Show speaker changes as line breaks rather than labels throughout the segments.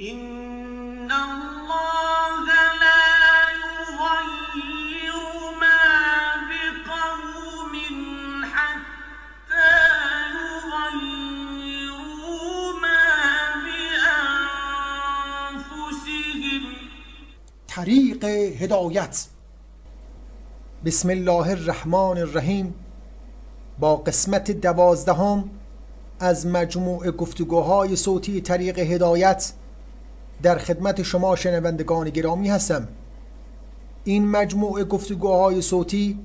الله يغير
طریق هدایت. بسم الله الرحمن الرحیم. با قسمت دوازدهم از مجموع گفتگوهای صوتی طریق هدایت در خدمت شما شنوندگان گرامی هستم. این مجموع گفتگوهای صوتی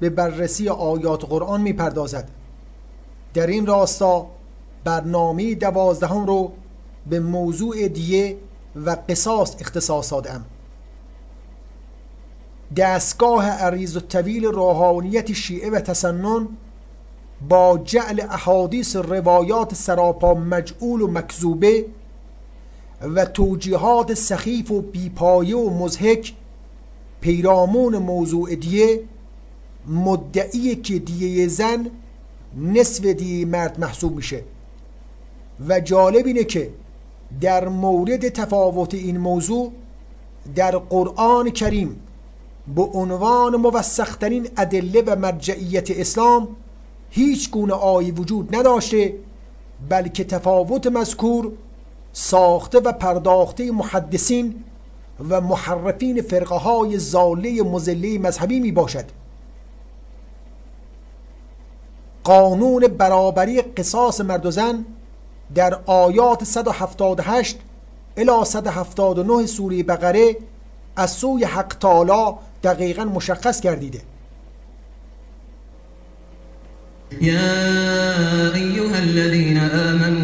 به بررسی آیات قرآن می پردازد در این راستا برنامه دوازدهم رو به موضوع دیه و قصاص اختصاص دادم. دستگاه عریض و طویل روحانیت شیعه و تسنن با جعل احادیث روایات سراپا مجعول و مکذوبه و توجیهات سخیف و بیپایه و مزهک پیرامون موضوع دیه مدعی که دیه زن نصف دیه مرد محسوب میشه. و جالب اینه که در مورد تفاوت این موضوع در قرآن کریم به عنوان موسخترین ادله و مرجعیت اسلام هیچ گونه آیه وجود نداشته بلکه تفاوت مذکور ساخته و پرداخته محدثین و محرفین فرقه های زاله مزله مذهبی می باشد قانون برابری قصاص مرد و زن در آیات 178 الی 179 سوره بقره از سوی حق تعالی دقیقا مشخص گردیده.
يا أيها الذين آمنوا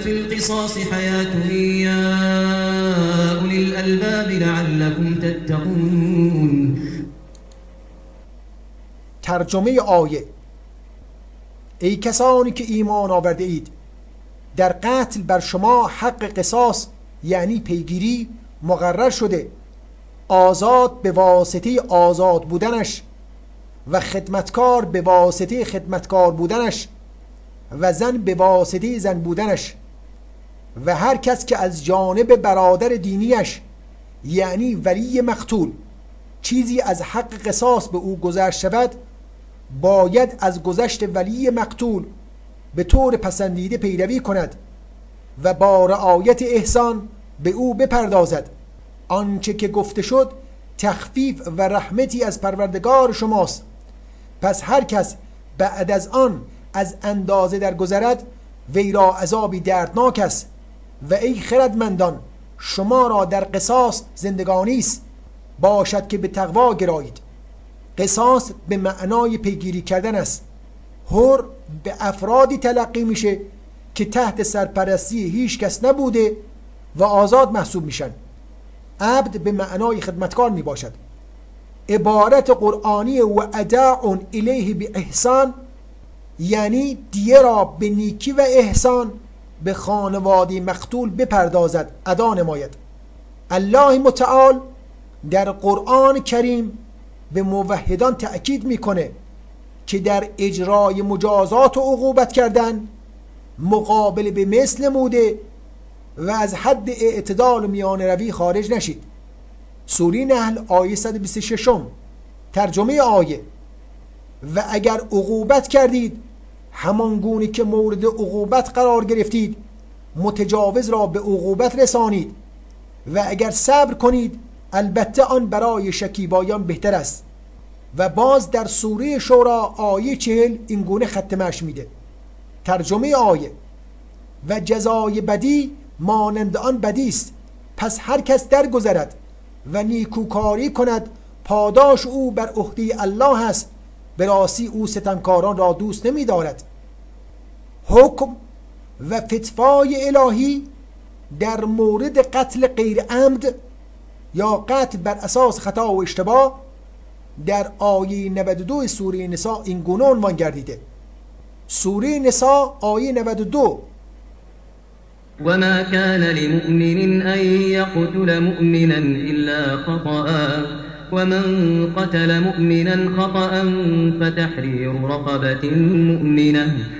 في القصاص حياة يا أولي الألباب لعلكم تتقون.
ترجمه آیه. ای کسانی که ایمان آورده اید در قتل بر شما حق قصاص یعنی پیگیری مقرر شده. آزاد به واسطه آزاد بودنش و خدمتکار به واسطه خدمتکار بودنش و زن به واسطه زن بودنش. و هر کس که از جانب برادر دینیش یعنی ولی مقتول چیزی از حق قصاص به او گذشت شود باید از گذشت ولی مقتول به طور پسندیده پیروی کند و با رعایت احسان به او بپردازد. آنچه که گفته شد تخفیف و رحمتی از پروردگار شماست. پس هر کس بعد از آن از اندازه درگذرد وی را عذابی دردناک است. و ای خردمندان شما را در قصاص زندگانی است. باشد که به تقوا گرایید. قصاص به معنای پیگیری کردن است. هر به افرادی تلقی میشه که تحت سرپرستی هیچ کس نبوده و آزاد محسوب میشن. عبد به معنای خدمتکار می باشد عبارت قرآنی و اداع الیه به احسان یعنی دیه را به نیکی و احسان به خانواده مقتول بپردازد ادا نماید. الله متعال در قرآن کریم به موحدان تأکید می‌کنه که در اجرای مجازات و عقوبت کردن مقابل به مثل موده و از حد اعتدال میان روی خارج نشید. سوری نحل آیه 126 ترجمه آیه. و اگر عقوبت کردید همان گونه که مورد عقوبت قرار گرفتید متجاوز را به عقوبت رسانید و اگر صبر کنید البته آن برای شکیبایان بهتر است و باز در سوره شورا آیه چهل این گونه ختمش میده. ترجمه آیه و جزای بدی مانند آن بدی است پس هر کس درگذرد و نیکوکاری کند پاداش او بر عهده الله است به راستی او ستمکاران را دوست نمی دارد حکم و فتوای الهی در مورد قتل غیر عمد یا قتل بر اساس خطا و اشتباه در آیه 92 سوره نساء این گونه عنوان گردیده. سوره نساء آیه 92
وما كان لمؤمن أن يقتل مؤمنا إلا خطأ ومن قتل مؤمنا خطأ فتحرير رقبة مؤمنة.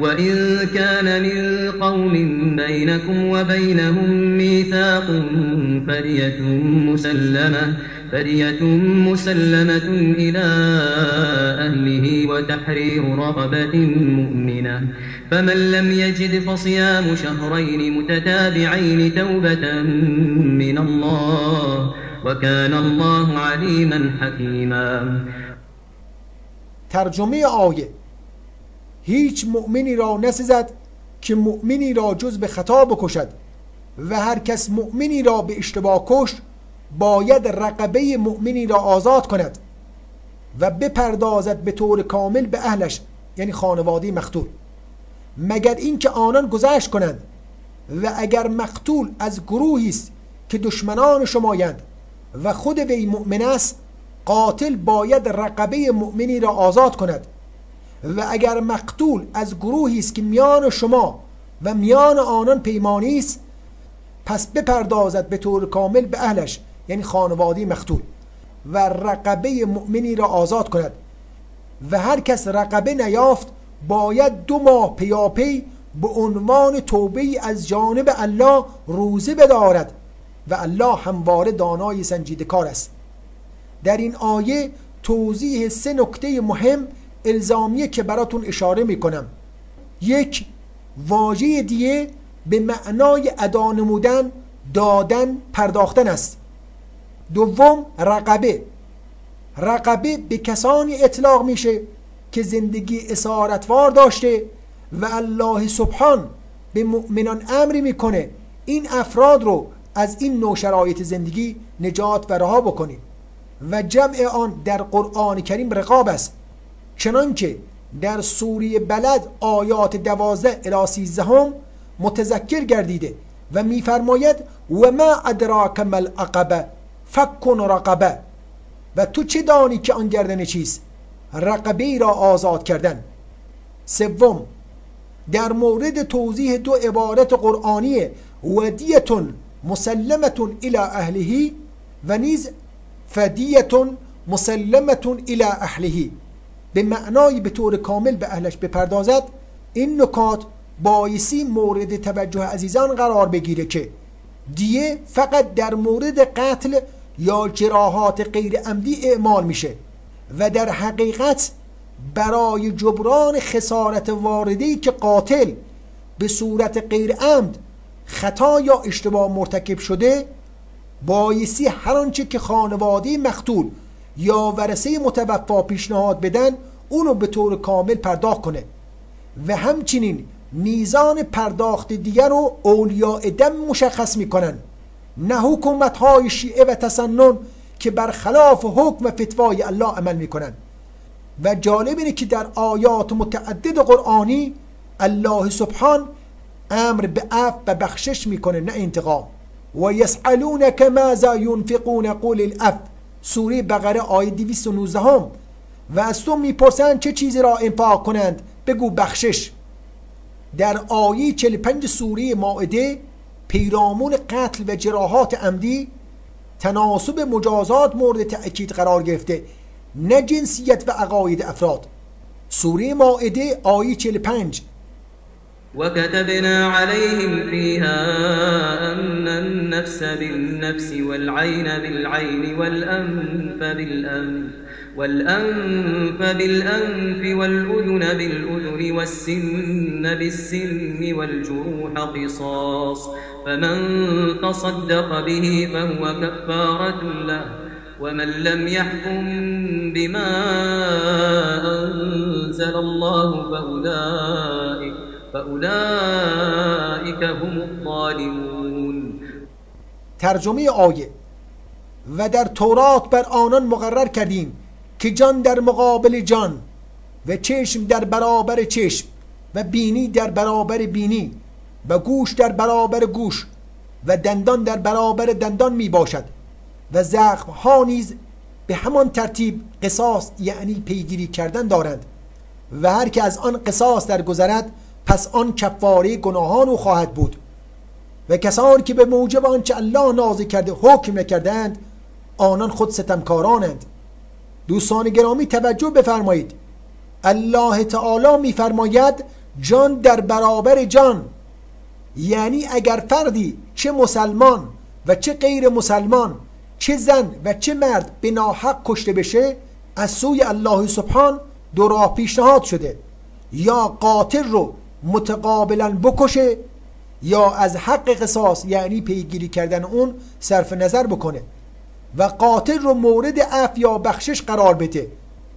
وإن كان من قوم بينكم وبينهم ميثاق فرية مسلمة فرية مسلمة إلى أهله وتحرير رقبة مؤمنة فمن لم يجد فصيام شهرين متتابعين توبة من الله وكان الله عليما حكيما
ترجمه آیه. هیچ مؤمنی را نسزد که مؤمنی را جز به خطا بکشد و هر کس مؤمنی را به اشتباه کشت باید رقبه مؤمنی را آزاد کند و بپردازد به طور کامل به اهلش یعنی خانواده مقتول. مگر اینکه آنان گذشت کنند و اگر مقتول از گروهی است که دشمنان شمایند و خود وی مؤمن است قاتل باید رقبه مؤمنی را آزاد کند. و اگر مقتول از گروهی است که میان شما و میان آنان پیمانی است پس بپردازد به طور کامل به اهلش یعنی خانواده مقتول و رقبه مؤمنی را آزاد کند. و هر کس رقبه نیافت باید دو ماه پیاپی به عنوان توبه از جانب الله روزه بدارد. و الله همواره دانای سنجیده کار است. در این آیه توضیح سه نکته مهم الزامیه که براتون اشاره می‌کنم. یک واژه دیه به معنای ادا نمودن دادن پرداختن است. دوم رقبه. رقبه به کسانی اطلاق میشه که زندگی اسارتوار داشته و الله سبحان به مؤمنان امری می‌کنه این افراد رو از این نوع شرایط زندگی نجات و رها بکنید و جمع آن در قرآن کریم رقاب است. چنانکه در سوره بلد آیات دوازده الی سیزدهم متذکر گردیده و میفرماید و ما ادراک مل عقبه فکن رقبه و تو چه دانی که آن گردن چیست؟ رقبه را آزاد کردن. سوم در مورد توضیح دو عبارت قرآنی ودیتون مسلمتون الى اهلهی و نیز فدیتون مسلمتون الى اهلهی به معنای به طور کامل به اهلش بپردازد این نکات بایسی مورد توجه عزیزان قرار بگیره که دیه فقط در مورد قتل یا جراحات غیر عمدی اعمال میشه و در حقیقت برای جبران خسارت واردهی که قاتل به صورت غیر عمد خطا یا اشتباه مرتکب شده بایسی هر آنچه که خانواده مقتول یا ورثه متوفا پیشنهاد بدن اونو به طور کامل پرداخت کنه. و همچنین میزان پرداخت دیگر رو اولیاء دم مشخص می‌کنن. نه حکومت های شیعه و تسنن که برخلاف حکم و فتوای الله عمل می‌کنن. و جالب اینه که در آیات متعدد قرآنی الله سبحان امر به عفو و بخشش می‌کنه نه انتقام. و یسالونک ماذا ينفقون قول العفو. سوره بقره آیه 219 هم و از تو می‌پرسند چه چیزی را انفاق کنند. بگو بخشش. در آیه 45 سوره مائده پیرامون قتل و جراحات عمدی تناسب مجازات مورد تأکید قرار گرفته. نه جنسیت و عقاید افراد. سوره مائده آیه 45
وكتبنا عليهم فيها أن النفس بالنفس والعين بالعين والأنف بالأنف والأنف بالأنف والأذن بالأذن والسن بالسن والجروح قصاص فمن تصدق به فهو كفارة له ومن لم يحكم بما أنزل الله فأولئك, فأولئك هم الظالمون.
ترجمه آیه. و در تورات بر آنان مقرر کردیم که جان در مقابل جان و چشم در برابر چشم و بینی در برابر بینی و گوش در برابر گوش و دندان در برابر دندان می باشد و زخم ها نیز به همان ترتیب قصاص یعنی پیگیری کردن دارند و هر که از آن قصاص درگذرد پس آن کفاره گناهان او خواهد بود. و کسانی که به موجب آنچه الله نازل کرده حکم نکردند آنان خود ستمکارانند. دوستان گرامی توجه بفرمایید. الله تعالی میفرماید جان در برابر جان. یعنی اگر فردی چه مسلمان و چه غیر مسلمان چه زن و چه مرد به ناحق کشته بشه از سوی الله سبحان دو راه پیشنهاد شده. یا قاتل رو متقابلا بکشه یا از حق قصاص یعنی پیگیری کردن اون صرف نظر بکنه. و قاتل رو مورد عفو یا بخشش قرار بده.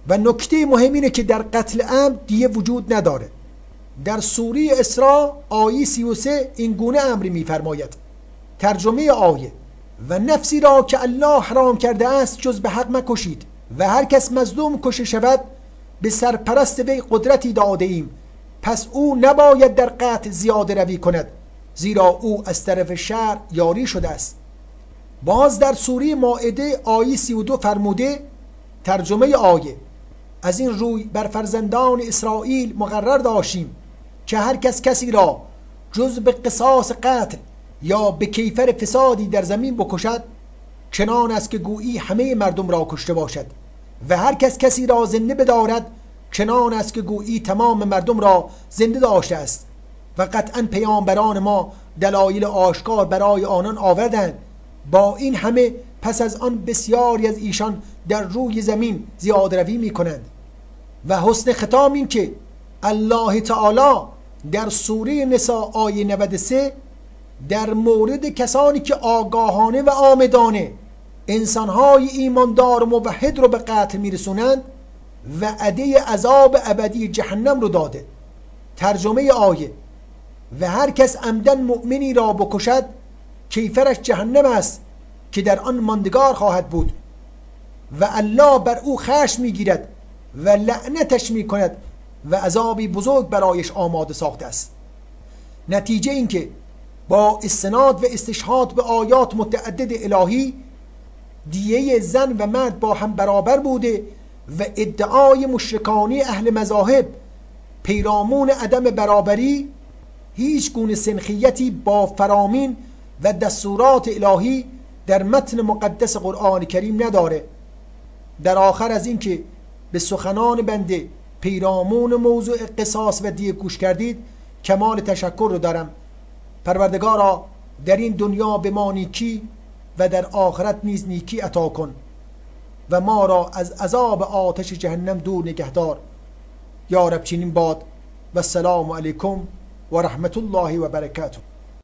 و نکته مهم اینه که در قتل عمد دیه وجود نداره. در سوره اسراء آیه 33 این گونه امری میفرماید. ترجمه آیه و نفسی را که الله حرام کرده است جز به حق مکشید و هر کس مظلوم کشه شود به سرپرست وی قدرتی داده ایم. پس او نباید در قتل زیاده روی کند زیرا او از طرف شهر یاری شده است. باز در سوره مائده آیه 32 فرموده ترجمه آیه از این روی بر فرزندان اسرائیل مقرر داشتیم که هر کس کسی را جز به قصاص قتل یا به کیفر فسادی در زمین بکشد چنان است که گویی همه مردم را کشته باشد و هر کس کسی را زنده بدارد چنان است که گویی تمام مردم را زنده داشته است و قطعا پیامبران ما دلایل آشکار برای آنان آوردند با این همه پس از آن بسیاری از ایشان در روی زمین زیاد روی می کنند و حسن ختام این که الله تعالی در سوره نساء آیه 93 در مورد کسانی که آگاهانه و آمدانه انسانهای ایماندار و موحد رو به قتل میرسونند وعده عذاب ابدی جهنم رو داده. ترجمه آیه و هر کس عمدن مؤمنی را بکشد کیفرش جهنم است که در آن ماندگار خواهد بود. و الله بر او خشم می‌گیرد و لعنتش می‌کند و عذابی بزرگ برایش آماده ساخته است. نتیجه اینکه با استناد و استشهاد به آیات متعدد الهی دیه زن و مرد با هم برابر بوده و ادعای مشرکانی اهل مذاهب پیرامون عدم برابری هیچ گونه سنخیتی با فرامین و دستورات الهی در متن مقدس قرآن کریم نداره. در آخر از اینکه به سخنان بنده پیرامون موضوع قصاص و دیه گوش کردید کمال تشکر رو دارم. پروردگارا در این دنیا به ما نیکی و در آخرت نیز نیکی عطا کن و ما را از عذاب آتش جهنم دور نگهدار. یا رب چنین باد. و السلام علیکم و رحمت الله و برکاته.